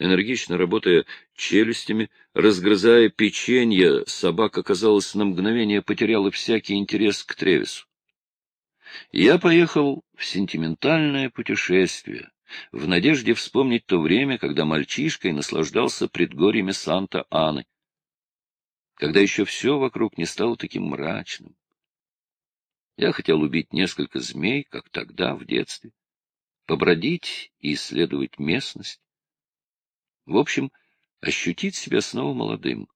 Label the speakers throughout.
Speaker 1: Энергично работая челюстями, разгрызая печенье, собака, казалось, на мгновение потеряла всякий интерес к Тревису. Я поехал в сентиментальное путешествие, в надежде вспомнить то время, когда мальчишкой наслаждался предгорьями Санта-Аны, когда еще все вокруг не стало таким мрачным. Я хотел убить несколько змей, как тогда, в детстве, побродить и исследовать местность. В общем, ощутить себя снова молодым,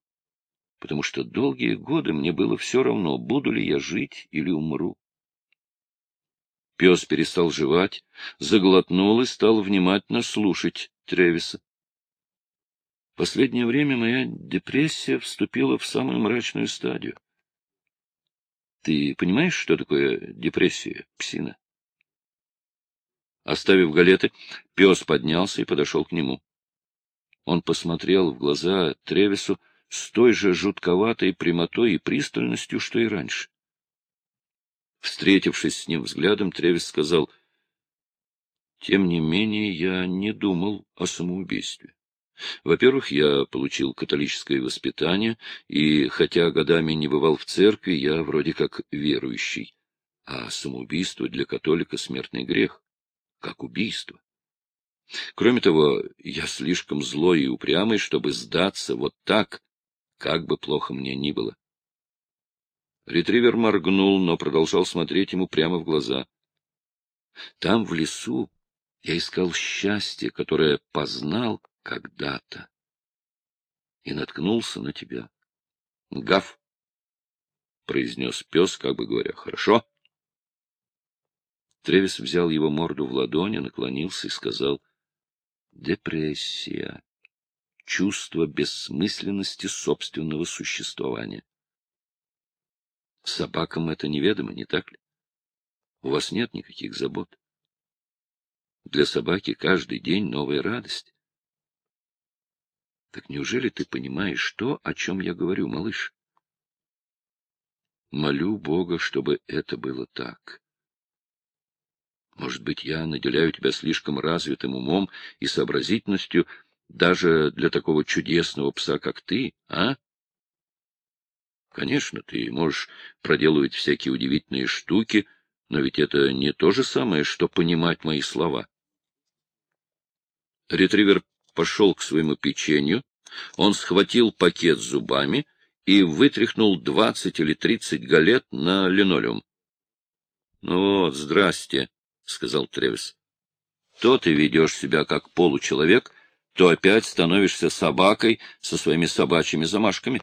Speaker 1: потому что долгие годы мне было все равно, буду ли я жить или умру. Пес перестал жевать, заглотнул и стал внимательно слушать Тревиса. Последнее время моя депрессия вступила в самую мрачную стадию. Ты понимаешь, что такое депрессия, псина? Оставив галеты, пес поднялся и подошел к нему. Он посмотрел в глаза Тревису с той же жутковатой прямотой и пристальностью, что и раньше. Встретившись с ним взглядом, Тревис сказал, «Тем не менее, я не думал о самоубийстве. Во-первых, я получил католическое воспитание, и, хотя годами не бывал в церкви, я вроде как верующий. А самоубийство для католика — смертный грех, как убийство. Кроме того, я слишком злой и упрямый, чтобы сдаться вот так, как бы плохо мне ни было. Ретривер моргнул, но продолжал смотреть ему прямо в глаза. Там, в лесу, я искал счастье, которое познал когда-то, и наткнулся на тебя. — Гав! — произнес пес, как бы говоря, — хорошо. Тревис взял его морду в ладони, наклонился и сказал, — депрессия, чувство бессмысленности собственного существования. Собакам это неведомо, не так ли? У вас нет никаких забот. Для собаки каждый день новая радость. Так неужели ты понимаешь то, о чем я говорю, малыш? Молю Бога, чтобы это было так. Может быть, я наделяю тебя слишком развитым умом и сообразительностью даже для такого чудесного пса, как ты, а? Конечно, ты можешь проделывать всякие удивительные штуки, но ведь это не то же самое, что понимать мои слова. Ретривер пошел к своему печенью, он схватил пакет зубами и вытряхнул двадцать или тридцать галет на линолеум. — Ну вот, здрасте, — сказал Тревис. — То ты ведешь себя как получеловек, то опять становишься собакой со своими собачьими замашками.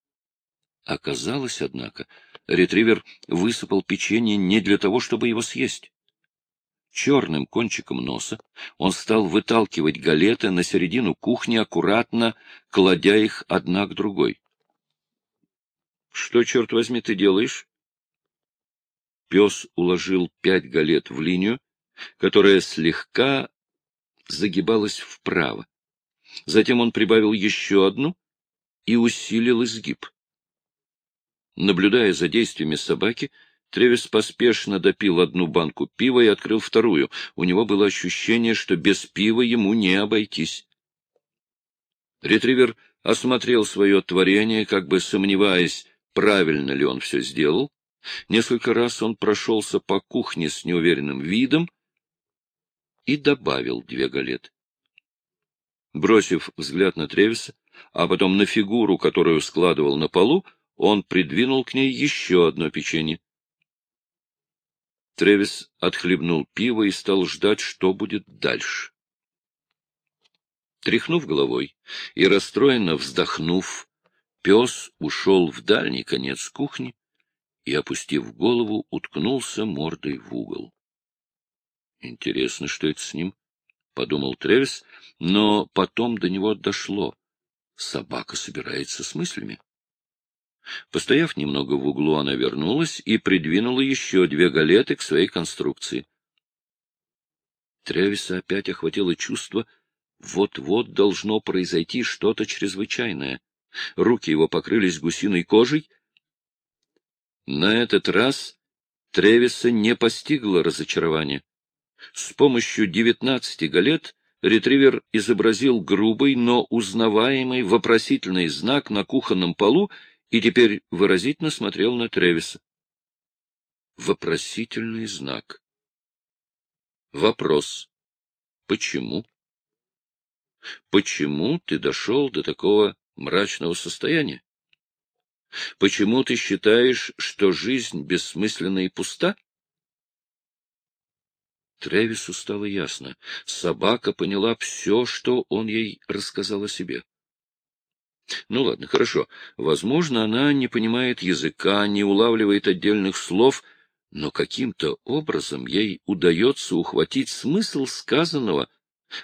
Speaker 1: — Оказалось, однако, ретривер высыпал печенье не для того, чтобы его съесть. Черным кончиком носа он стал выталкивать галеты на середину кухни, аккуратно кладя их одна к другой. — Что, черт возьми, ты делаешь? Пес уложил пять галет в линию, которая слегка загибалась вправо. Затем он прибавил еще одну и усилил изгиб. Наблюдая за действиями собаки, Тревис поспешно допил одну банку пива и открыл вторую. У него было ощущение, что без пива ему не обойтись. Ретривер осмотрел свое творение, как бы сомневаясь, правильно ли он все сделал. Несколько раз он прошелся по кухне с неуверенным видом и добавил две галеты. Бросив взгляд на Тревиса, а потом на фигуру, которую складывал на полу, он придвинул к ней еще одно печенье. Тревис отхлебнул пиво и стал ждать, что будет дальше. Тряхнув головой и расстроенно вздохнув, пес ушел в дальний конец кухни и, опустив голову, уткнулся мордой в угол. Интересно, что это с ним, — подумал Тревис, но потом до него дошло. Собака собирается с мыслями. Постояв немного в углу, она вернулась и придвинула еще две галеты к своей конструкции. Тревиса опять охватило чувство, вот-вот должно произойти что-то чрезвычайное. Руки его покрылись гусиной кожей. На этот раз Тревиса не постигло разочарование. С помощью девятнадцати галет ретривер изобразил грубый, но узнаваемый вопросительный знак на кухонном полу и теперь выразительно смотрел на Тревиса. Вопросительный знак. Вопрос. Почему? Почему ты дошел до такого мрачного состояния? Почему ты считаешь, что жизнь бессмысленна и пуста? Тревису стало ясно. Собака поняла все, что он ей рассказал о себе. Ну ладно, хорошо. Возможно, она не понимает языка, не улавливает отдельных слов, но каким-то образом ей удается ухватить смысл сказанного,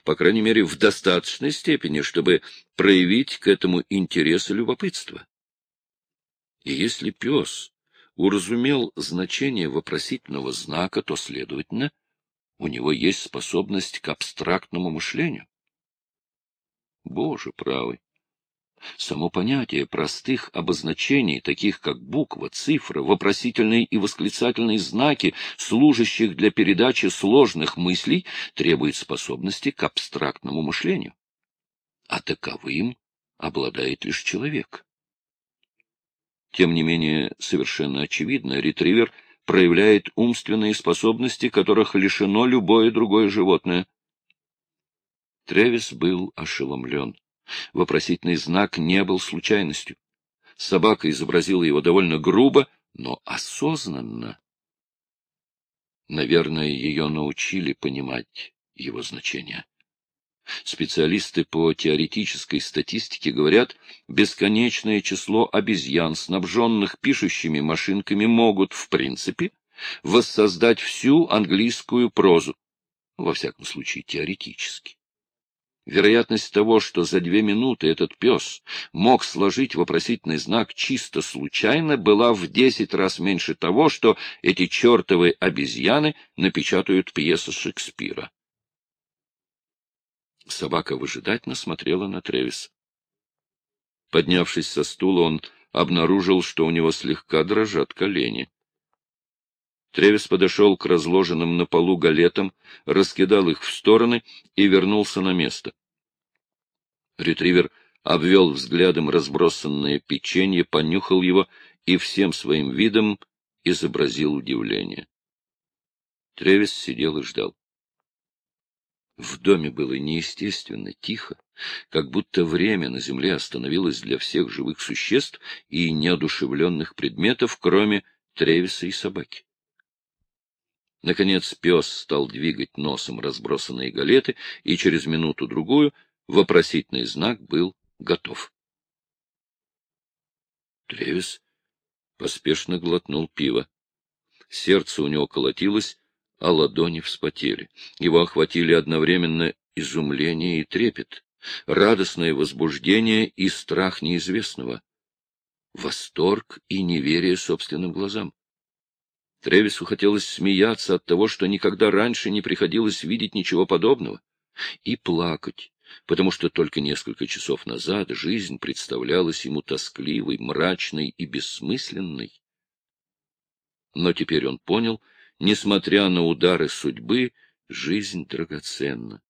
Speaker 1: по крайней мере, в достаточной степени, чтобы проявить к этому интерес и любопытство. И если пес уразумел значение вопросительного знака, то, следовательно, у него есть способность к абстрактному мышлению. Боже правый! Само понятие простых обозначений, таких как буква, цифра, вопросительные и восклицательные знаки, служащих для передачи сложных мыслей, требует способности к абстрактному мышлению. А таковым обладает лишь человек. Тем не менее, совершенно очевидно, ретривер проявляет умственные способности, которых лишено любое другое животное. Тревис был ошеломлен. Вопросительный знак не был случайностью. Собака изобразила его довольно грубо, но осознанно. Наверное, ее научили понимать его значение. Специалисты по теоретической статистике говорят, бесконечное число обезьян, снабженных пишущими машинками, могут, в принципе, воссоздать всю английскую прозу, во всяком случае теоретически. Вероятность того, что за две минуты этот пес мог сложить вопросительный знак чисто случайно, была в десять раз меньше того, что эти чертовы обезьяны напечатают пьесу Шекспира. Собака выжидательно смотрела на Тревис. Поднявшись со стула, он обнаружил, что у него слегка дрожат колени. Тревис подошел к разложенным на полу галетам, раскидал их в стороны и вернулся на место. Ретривер обвел взглядом разбросанное печенье, понюхал его и всем своим видом изобразил удивление. Тревис сидел и ждал. В доме было неестественно тихо, как будто время на земле остановилось для всех живых существ и неодушевленных предметов, кроме Тревиса и собаки. Наконец пес стал двигать носом разбросанные галеты, и через минуту-другую вопросительный знак был готов. Тревис поспешно глотнул пиво. Сердце у него колотилось, а ладони вспотели. Его охватили одновременно изумление и трепет, радостное возбуждение и страх неизвестного, восторг и неверие собственным глазам. Тревису хотелось смеяться от того, что никогда раньше не приходилось видеть ничего подобного, и плакать, потому что только несколько часов назад жизнь представлялась ему тоскливой, мрачной и бессмысленной. Но теперь он понял, несмотря на удары судьбы, жизнь драгоценна.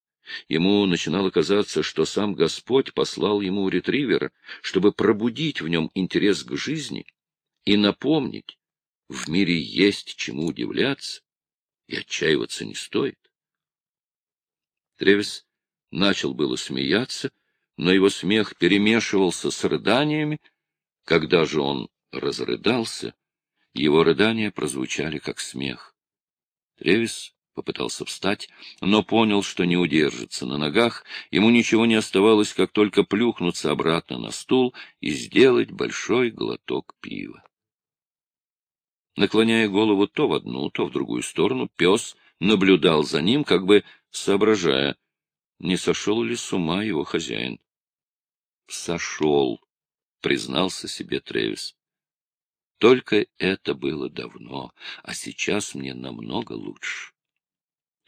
Speaker 1: Ему начинало казаться, что сам Господь послал ему ретривера, чтобы пробудить в нем интерес к жизни и напомнить, в мире есть чему удивляться, и отчаиваться не стоит. Тревис начал было смеяться, но его смех перемешивался с рыданиями. Когда же он разрыдался, его рыдания прозвучали как смех. Тревис попытался встать, но понял, что не удержится на ногах, ему ничего не оставалось, как только плюхнуться обратно на стул и сделать большой глоток пива. Наклоняя голову то в одну, то в другую сторону, пес наблюдал за ним, как бы соображая, не сошел ли с ума его хозяин. — Сошел, — признался себе Тревис. Только это было давно, а сейчас мне намного лучше.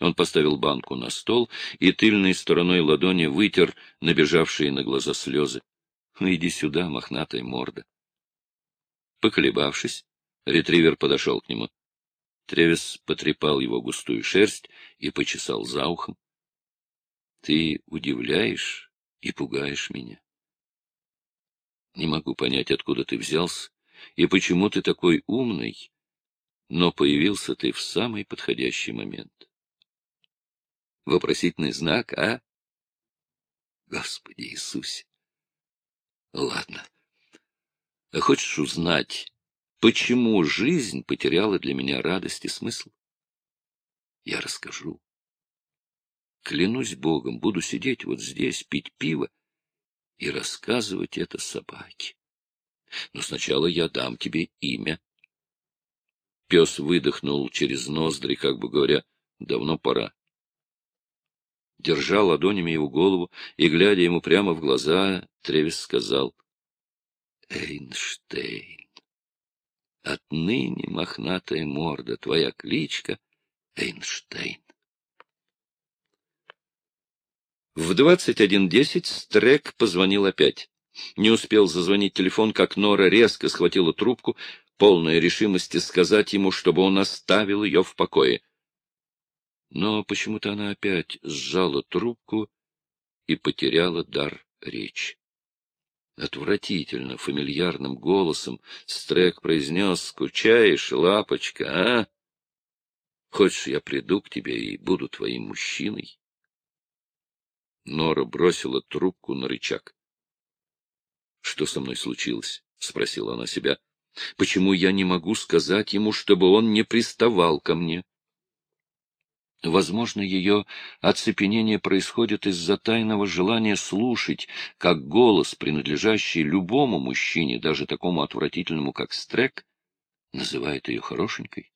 Speaker 1: Он поставил банку на стол и тыльной стороной ладони вытер набежавшие на глаза слезы. — Иди сюда, мохнатая морда. Поколебавшись, Ретривер подошел к нему. Тревис потрепал его густую шерсть и почесал за ухом. Ты удивляешь и пугаешь меня. Не могу понять, откуда ты взялся и почему ты такой умный, но появился ты в самый подходящий момент. Вопросительный знак, а? Господи Иисусе! Ладно. А хочешь узнать, почему жизнь потеряла для меня радость и смысл? Я расскажу. Клянусь Богом, буду сидеть вот здесь, пить пиво и рассказывать это собаке. Но сначала я дам тебе имя. Пес выдохнул через ноздри, как бы говоря, давно пора. Держа ладонями его голову и, глядя ему прямо в глаза, Тревис сказал, — Эйнштейн, отныне мохнатая морда, твоя кличка Эйнштейн. В 21.10 Стрек позвонил опять. Не успел зазвонить телефон, как Нора резко схватила трубку, полная решимости сказать ему, чтобы он оставил ее в покое. Но почему-то она опять сжала трубку и потеряла дар речи. Отвратительно, фамильярным голосом Стрек произнес, «Скучаешь, лапочка, а? Хочешь, я приду к тебе и буду твоим мужчиной?» Нора бросила трубку на рычаг. «Что со мной случилось?» — спросила она себя. «Почему я не могу сказать ему, чтобы он не приставал ко мне?» Возможно, ее оцепенение происходит из-за тайного желания слушать, как голос, принадлежащий любому мужчине, даже такому отвратительному, как Стрек, называет ее хорошенькой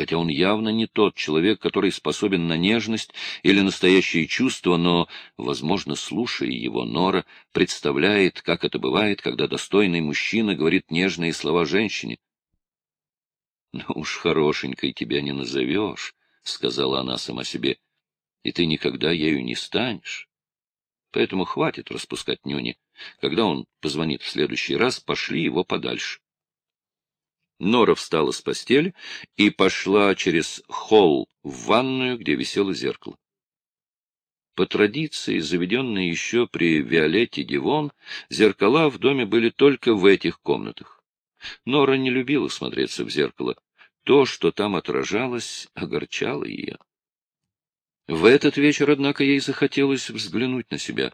Speaker 1: хотя он явно не тот человек, который способен на нежность или настоящие чувства, но, возможно, слушая его, Нора представляет, как это бывает, когда достойный мужчина говорит нежные слова женщине. — Ну уж хорошенькой тебя не назовешь, — сказала она сама себе, — и ты никогда ею не станешь. Поэтому хватит распускать нюни. Когда он позвонит в следующий раз, пошли его подальше. Нора встала с постели и пошла через холл в ванную, где висело зеркало. По традиции, заведенной еще при Виолетте Дивон, зеркала в доме были только в этих комнатах. Нора не любила смотреться в зеркало. То, что там отражалось, огорчало ее. В этот вечер, однако, ей захотелось взглянуть на себя.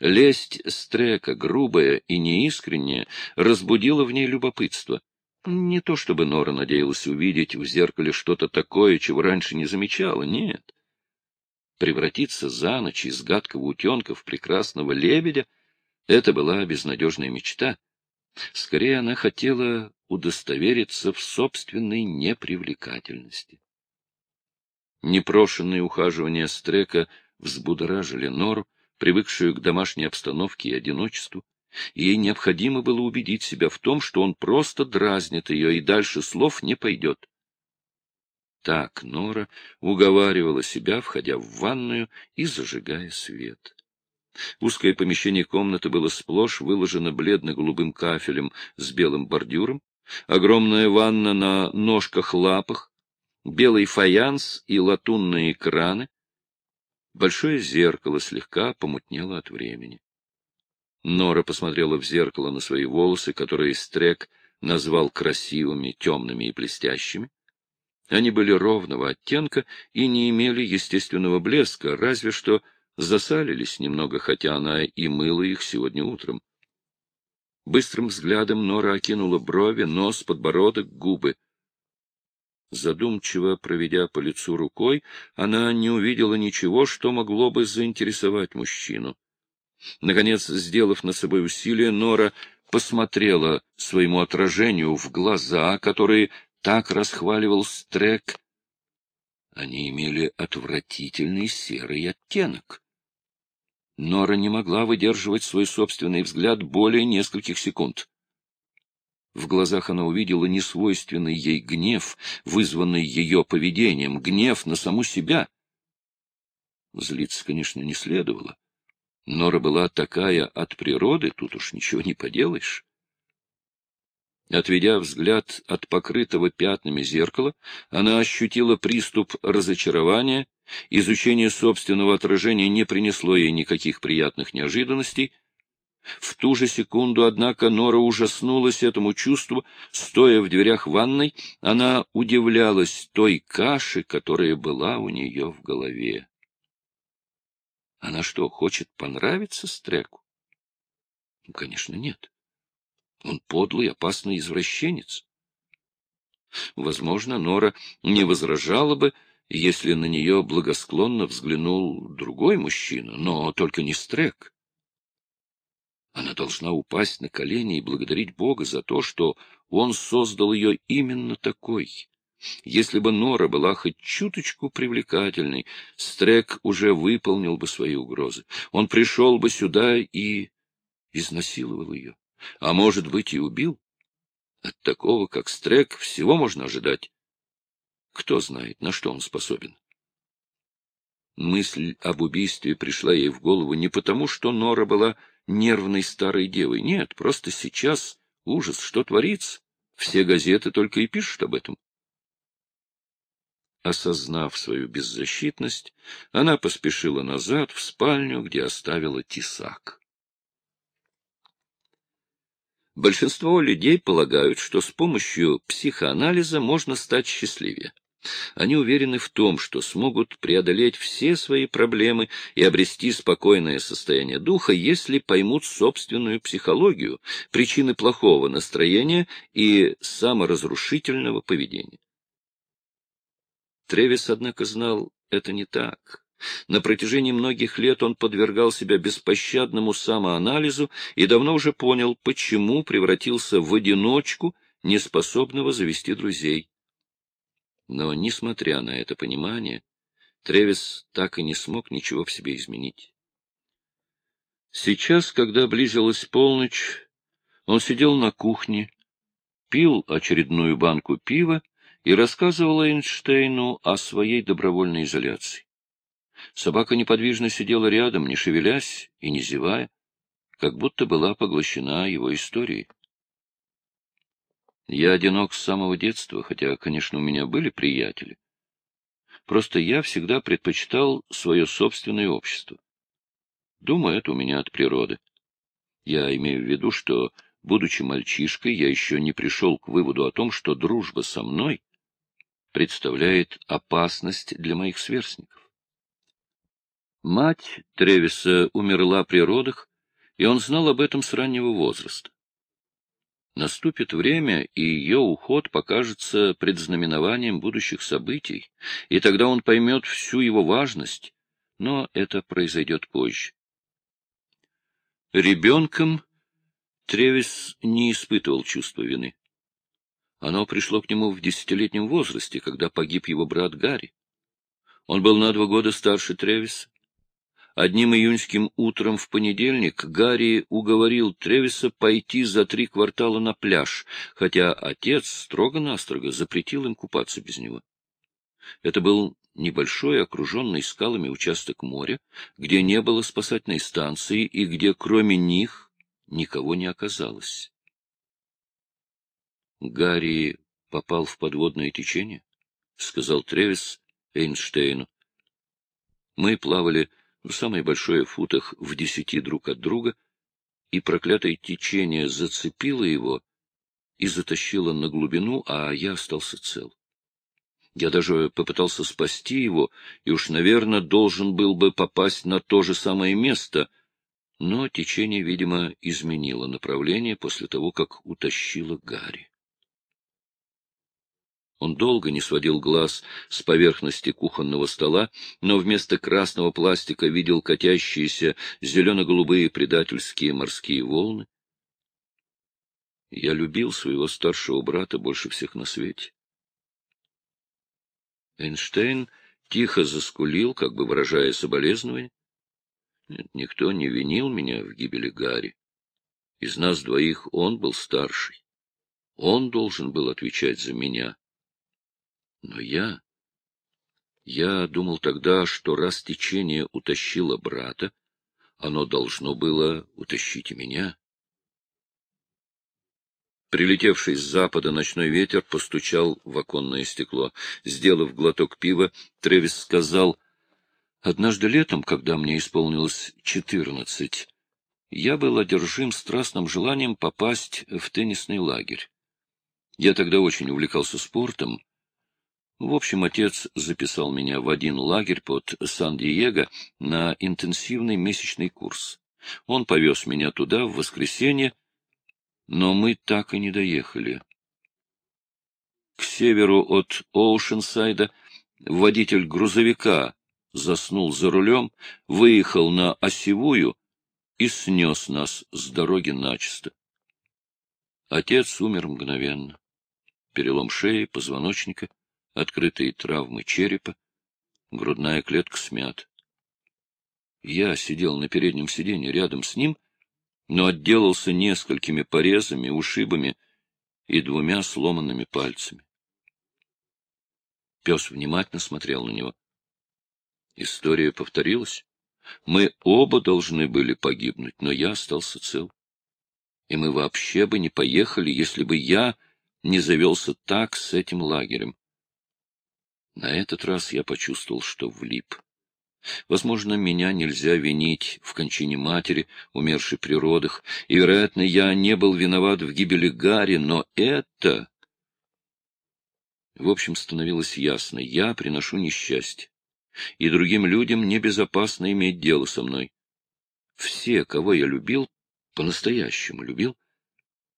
Speaker 1: Лесть Стрека, грубая и неискренняя, разбудила в ней любопытство. Не то чтобы Нора надеялась увидеть в зеркале что-то такое, чего раньше не замечала, нет. Превратиться за ночь из гадкого утенка в прекрасного лебедя — это была безнадежная мечта. Скорее, она хотела удостовериться в собственной непривлекательности. Непрошенные ухаживания Стрека взбудоражили Нору, привыкшую к домашней обстановке и одиночеству. Ей необходимо было убедить себя в том, что он просто дразнит ее и дальше слов не пойдет. Так Нора уговаривала себя, входя в ванную и зажигая свет. Узкое помещение комнаты было сплошь выложено бледно-голубым кафелем с белым бордюром, огромная ванна на ножках-лапах, белый фаянс и латунные краны. Большое зеркало слегка помутнело от времени. Нора посмотрела в зеркало на свои волосы, которые Стрек назвал красивыми, темными и блестящими. Они были ровного оттенка и не имели естественного блеска, разве что засалились немного, хотя она и мыла их сегодня утром. Быстрым взглядом Нора окинула брови, нос, подбородок, губы. Задумчиво проведя по лицу рукой, она не увидела ничего, что могло бы заинтересовать мужчину. Наконец, сделав над собой усилие, Нора посмотрела своему отражению в глаза, которые так расхваливал Стрек. Они имели отвратительный серый оттенок. Нора не могла выдерживать свой собственный взгляд более нескольких секунд. В глазах она увидела несвойственный ей гнев, вызванный ее поведением, гнев на саму себя. Злиться, конечно, не следовало. Нора была такая от природы, тут уж ничего не поделаешь. Отведя взгляд от покрытого пятнами зеркала, она ощутила приступ разочарования Изучение собственного отражения не принесло ей никаких приятных неожиданностей. В ту же секунду, однако, Нора ужаснулась этому чувству. Стоя в дверях ванной, она удивлялась той каше, которая была у нее в голове. Она что, хочет понравиться Стреку? Ну, конечно, нет. Он подлый, опасный извращенец. Возможно, Нора не возражала бы, если на нее благосклонно взглянул другой мужчина, но только не Стрек. Она должна упасть на колени и благодарить Бога за то, что он создал ее именно такой. Если бы Нора была хоть чуточку привлекательной, Стрек уже выполнил бы свои угрозы. Он пришел бы сюда и изнасиловал ее, а может быть и убил. От такого, как Стрек, всего можно ожидать. Кто знает, на что он способен. Мысль об убийстве пришла ей в голову не потому, что Нора была нервной старой девой. Нет, просто сейчас ужас, что творится. Все газеты только и пишут об этом. Осознав свою беззащитность, она поспешила назад, в спальню, где оставила тесак. Большинство людей полагают, что с помощью психоанализа можно стать счастливее. Они уверены в том, что смогут преодолеть все свои проблемы и обрести спокойное состояние духа, если поймут собственную психологию, причины плохого настроения и саморазрушительного поведения. Тревис, однако, знал, это не так. На протяжении многих лет он подвергал себя беспощадному самоанализу и давно уже понял, почему превратился в одиночку, неспособного завести друзей. Но, несмотря на это понимание, Тревис так и не смог ничего в себе изменить. Сейчас, когда близилась полночь, он сидел на кухне, пил очередную банку пива и рассказывал Эйнштейну о своей добровольной изоляции. Собака неподвижно сидела рядом, не шевелясь и не зевая, как будто была поглощена его историей. Я одинок с самого детства, хотя, конечно, у меня были приятели. Просто я всегда предпочитал свое собственное общество. Думаю, это у меня от природы. Я имею в виду, что, будучи мальчишкой, я еще не пришел к выводу о том, что дружба со мной представляет опасность для моих сверстников. Мать Тревиса умерла при родах, и он знал об этом с раннего возраста. Наступит время, и ее уход покажется предзнаменованием будущих событий, и тогда он поймет всю его важность, но это произойдет позже. Ребенком Тревис не испытывал чувства вины. Оно пришло к нему в десятилетнем возрасте, когда погиб его брат Гарри. Он был на два года старше Тревиса. Одним июньским утром в понедельник Гарри уговорил Тревиса пойти за три квартала на пляж, хотя отец строго-настрого запретил им купаться без него. Это был небольшой, окруженный скалами участок моря, где не было спасательной станции и где кроме них никого не оказалось. Гарри попал в подводное течение, — сказал Тревис Эйнштейну. Мы плавали в самой большой футах в десяти друг от друга, и проклятое течение зацепило его и затащило на глубину, а я остался цел. Я даже попытался спасти его, и уж, наверное, должен был бы попасть на то же самое место, но течение, видимо, изменило направление после того, как утащило Гарри. Он долго не сводил глаз с поверхности кухонного стола, но вместо красного пластика видел катящиеся зелено-голубые предательские морские волны. Я любил своего старшего брата больше всех на свете. Эйнштейн тихо заскулил, как бы выражая соболезнование. Нет, никто не винил меня в гибели Гарри. Из нас двоих он был старший. Он должен был отвечать за меня. Но я... Я думал тогда, что раз течение утащило брата, оно должно было утащить и меня. Прилетевший с запада ночной ветер постучал в оконное стекло. Сделав глоток пива, Тревис сказал, Однажды летом, когда мне исполнилось четырнадцать, я был одержим страстным желанием попасть в теннисный лагерь. Я тогда очень увлекался спортом. В общем, отец записал меня в один лагерь под Сан-Диего на интенсивный месячный курс. Он повез меня туда в воскресенье, но мы так и не доехали. К северу от Оушенсайда водитель грузовика заснул за рулем, выехал на осевую и снес нас с дороги начисто. Отец умер мгновенно. Перелом шеи, позвоночника, открытые травмы черепа, грудная клетка смята. Я сидел на переднем сиденье рядом с ним, но отделался несколькими порезами, ушибами и двумя сломанными пальцами. Пес внимательно смотрел на него. История повторилась. Мы оба должны были погибнуть, но я остался цел. И мы вообще бы не поехали, если бы я не завелся так с этим лагерем. На этот раз я почувствовал, что влип. Возможно, меня нельзя винить в кончине матери, умершей при родах, и, вероятно, я не был виноват в гибели Гарри, но это... В общем, становилось ясно, я приношу несчастье и другим людям небезопасно иметь дело со мной. Все, кого я любил, по-настоящему любил,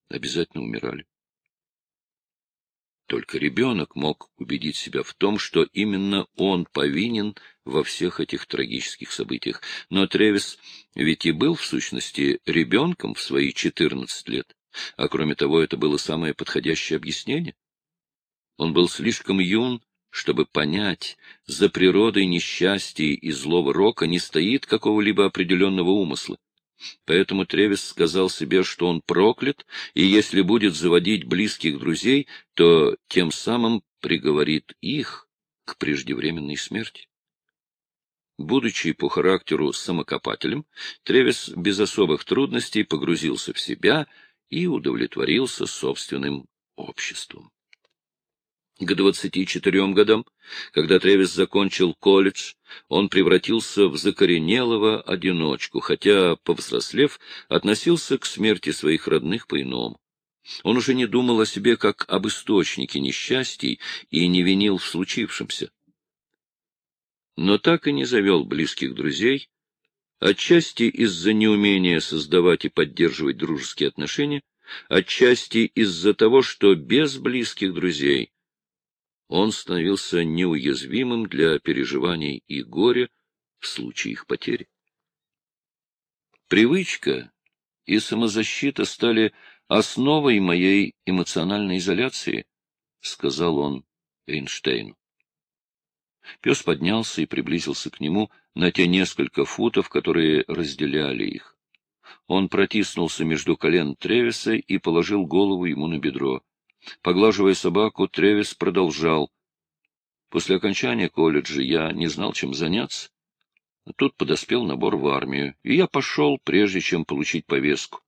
Speaker 1: обязательно умирали. Только ребенок мог убедить себя в том, что именно он повинен во всех этих трагических событиях. Но Тревис ведь и был, в сущности, ребенком в свои четырнадцать лет. А кроме того, это было самое подходящее объяснение. Он был слишком юн, чтобы понять, за природой несчастья и злого рока не стоит какого-либо определенного умысла. Поэтому Тревис сказал себе, что он проклят, и если будет заводить близких друзей, то тем самым приговорит их к преждевременной смерти. Будучи по характеру самокопателем, Тревис без особых трудностей погрузился в себя и удовлетворился собственным обществом. К двадцати четырем годам, когда Тревис закончил колледж, он превратился в закоренелого одиночку, хотя, повзрослев, относился к смерти своих родных по-иному. Он уже не думал о себе как об источнике несчастий и не винил в случившемся. Но так и не завел близких друзей, отчасти из-за неумения создавать и поддерживать дружеские отношения, отчасти из-за того, что без близких друзей он становился неуязвимым для переживаний и горя в случае их потери. Привычка и самозащита стали основой моей эмоциональной изоляции, — сказал он Эйнштейну. Пес поднялся и приблизился к нему на те несколько футов, которые разделяли их. Он протиснулся между колен Тревиса и положил голову ему на бедро. Поглаживая собаку, Тревис продолжал. После окончания колледжа я не знал, чем заняться. Тут подоспел набор в армию, и я пошел, прежде чем получить повестку.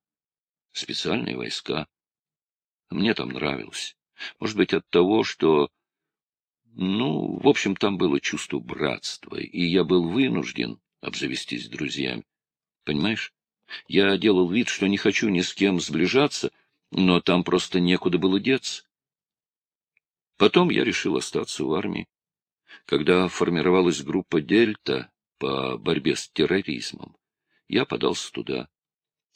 Speaker 1: Специальные войска. Мне там нравилось. Может быть, от того, что... Ну, в общем, там было чувство братства, и я был вынужден обзавестись друзьями. Понимаешь? Я делал вид, что не хочу ни с кем сближаться, — но там просто некуда было деться. Потом я решил остаться в армии. Когда формировалась группа «Дельта» по борьбе с терроризмом, я подался туда.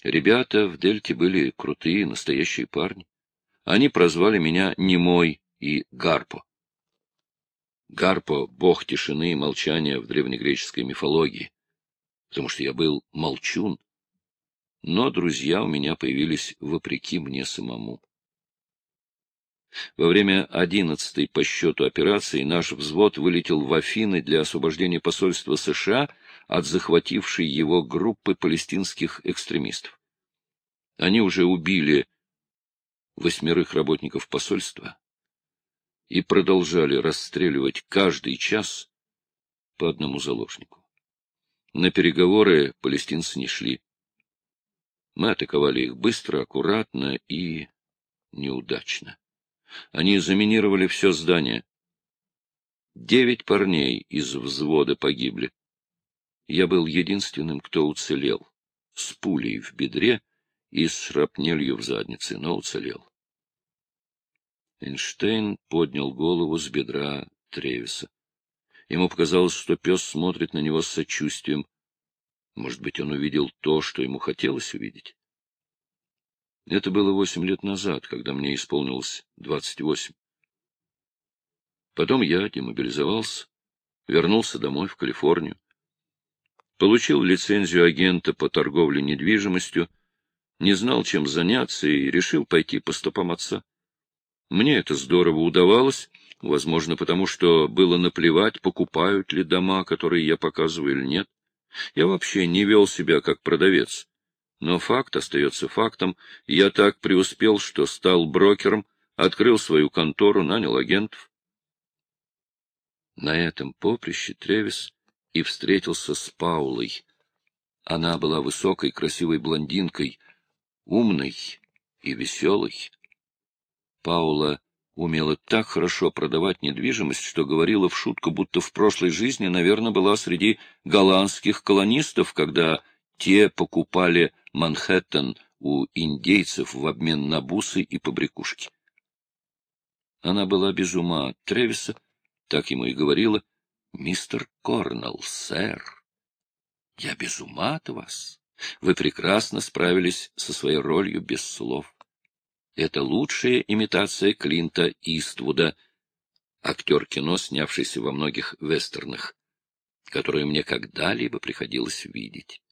Speaker 1: Ребята в «Дельте» были крутые, настоящие парни. Они прозвали меня Немой и Гарпо. Гарпо — бог тишины и молчания в древнегреческой мифологии, потому что я был молчун, но друзья у меня появились вопреки мне самому. Во время одиннадцатой по счету операции наш взвод вылетел в Афины для освобождения посольства США от захватившей его группы палестинских экстремистов. Они уже убили восьмерых работников посольства и продолжали расстреливать каждый час по одному заложнику. На переговоры палестинцы не шли. Мы атаковали их быстро, аккуратно и неудачно. Они заминировали все здание. Девять парней из взвода погибли. Я был единственным, кто уцелел, с пулей в бедре и с шрапнелью в заднице, но уцелел. Эйнштейн поднял голову с бедра Тревиса. Ему показалось, что пес смотрит на него с сочувствием. Может быть, он увидел то, что ему хотелось увидеть. Это было восемь лет назад, когда мне исполнилось двадцать восемь. Потом я демобилизовался, вернулся домой в Калифорнию, получил лицензию агента по торговле недвижимостью, не знал, чем заняться, и решил пойти по стопам отца. Мне это здорово удавалось, возможно, потому что было наплевать, покупают ли дома, которые я показываю или нет. Я вообще не вел себя как продавец. Но факт остается фактом. Я так преуспел, что стал брокером, открыл свою контору, нанял агентов. На этом поприще Тревис и встретился с Паулой. Она была высокой, красивой блондинкой, умной и веселой. Паула умела так хорошо продавать недвижимость, что говорила в шутку, будто в прошлой жизни, наверное, была среди голландских колонистов, когда те покупали Манхэттен у индейцев в обмен на бусы и побрякушки. Она была без ума от Тревиса, так ему и говорила, «Мистер Корнелл, сэр, я без ума от вас. Вы прекрасно справились со своей ролью без слов». Это лучшая имитация Клинта Иствуда, актер кино, снявшийся во многих вестернах, которые мне когда-либо приходилось видеть.